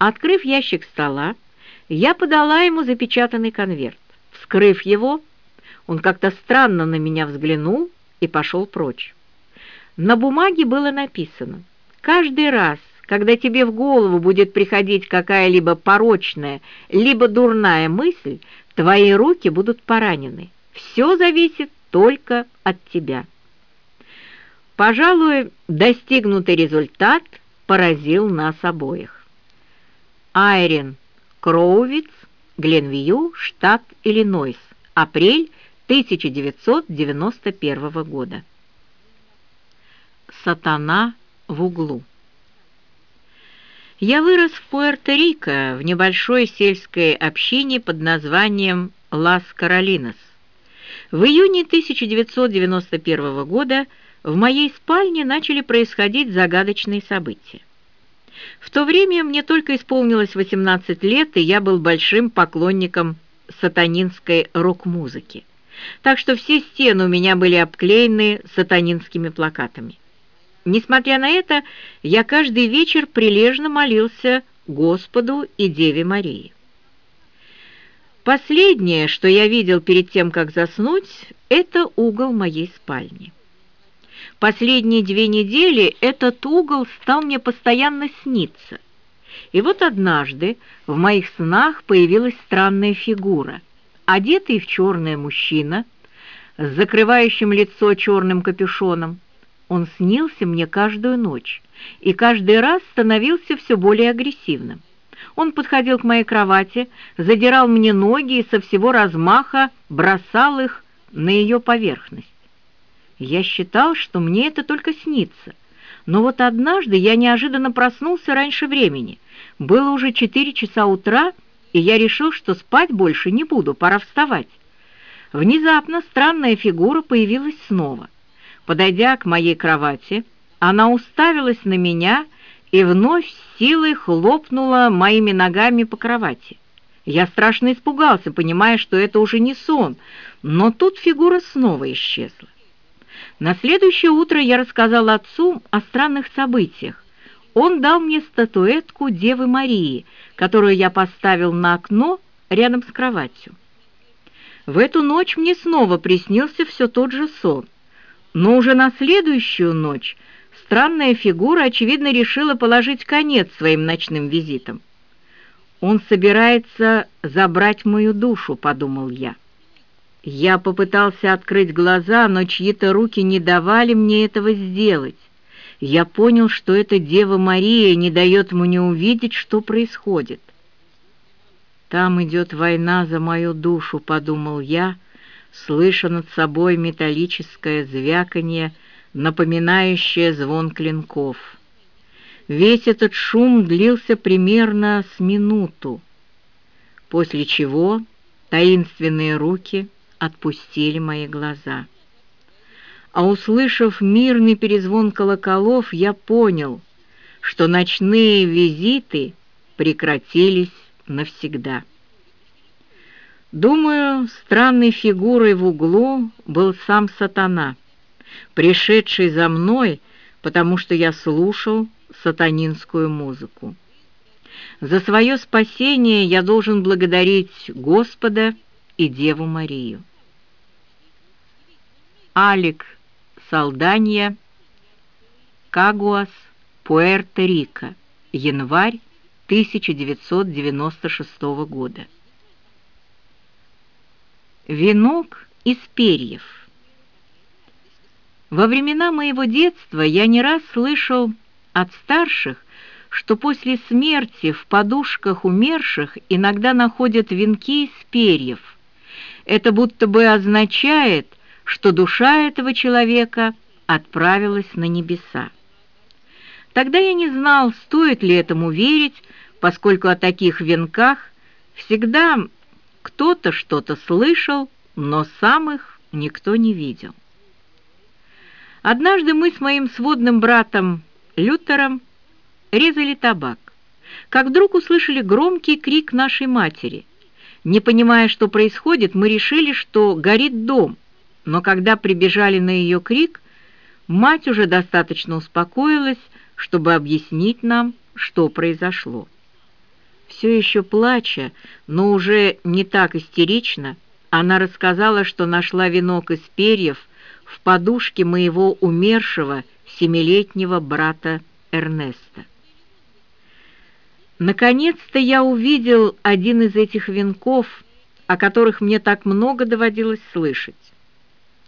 Открыв ящик стола, я подала ему запечатанный конверт. Вскрыв его, он как-то странно на меня взглянул и пошел прочь. На бумаге было написано «Каждый раз, когда тебе в голову будет приходить какая-либо порочная, либо дурная мысль, твои руки будут поранены. Все зависит только от тебя». Пожалуй, достигнутый результат поразил нас обоих. Айрин Кроувиц, Гленвью, штат Иллинойс, апрель 1991 года. Сатана в углу. Я вырос в Пуэрто-Рико, в небольшой сельской общине под названием Лас-Каролинас. В июне 1991 года в моей спальне начали происходить загадочные события. В то время мне только исполнилось 18 лет, и я был большим поклонником сатанинской рок-музыки. Так что все стены у меня были обклеены сатанинскими плакатами. Несмотря на это, я каждый вечер прилежно молился Господу и Деве Марии. Последнее, что я видел перед тем, как заснуть, это угол моей спальни. Последние две недели этот угол стал мне постоянно сниться. И вот однажды в моих снах появилась странная фигура. Одетый в черное мужчина с закрывающим лицо черным капюшоном. Он снился мне каждую ночь и каждый раз становился все более агрессивным. Он подходил к моей кровати, задирал мне ноги и со всего размаха бросал их на ее поверхность. Я считал, что мне это только снится. Но вот однажды я неожиданно проснулся раньше времени. Было уже четыре часа утра, и я решил, что спать больше не буду, пора вставать. Внезапно странная фигура появилась снова. Подойдя к моей кровати, она уставилась на меня и вновь силой хлопнула моими ногами по кровати. Я страшно испугался, понимая, что это уже не сон, но тут фигура снова исчезла. На следующее утро я рассказал отцу о странных событиях. Он дал мне статуэтку Девы Марии, которую я поставил на окно рядом с кроватью. В эту ночь мне снова приснился все тот же сон, но уже на следующую ночь странная фигура, очевидно, решила положить конец своим ночным визитам. «Он собирается забрать мою душу», — подумал я. Я попытался открыть глаза, но чьи-то руки не давали мне этого сделать. Я понял, что эта Дева Мария не дает мне увидеть, что происходит. «Там идет война за мою душу», — подумал я, слыша над собой металлическое звяканье, напоминающее звон клинков. Весь этот шум длился примерно с минуту, после чего таинственные руки — отпустили мои глаза. А услышав мирный перезвон колоколов, я понял, что ночные визиты прекратились навсегда. Думаю, странной фигурой в углу был сам сатана, пришедший за мной, потому что я слушал сатанинскую музыку. За свое спасение я должен благодарить Господа и Деву Марию. Алик Салданья, Кагуас, Пуэрто-Рико, январь 1996 года. Венок из перьев. Во времена моего детства я не раз слышал от старших, что после смерти в подушках умерших иногда находят венки из перьев. Это будто бы означает, что душа этого человека отправилась на небеса. Тогда я не знал, стоит ли этому верить, поскольку о таких венках всегда кто-то что-то слышал, но сам их никто не видел. Однажды мы с моим сводным братом Лютером резали табак, как вдруг услышали громкий крик нашей матери. Не понимая, что происходит, мы решили, что горит дом — но когда прибежали на ее крик, мать уже достаточно успокоилась, чтобы объяснить нам, что произошло. Все еще плача, но уже не так истерично, она рассказала, что нашла венок из перьев в подушке моего умершего семилетнего брата Эрнеста. Наконец-то я увидел один из этих венков, о которых мне так много доводилось слышать.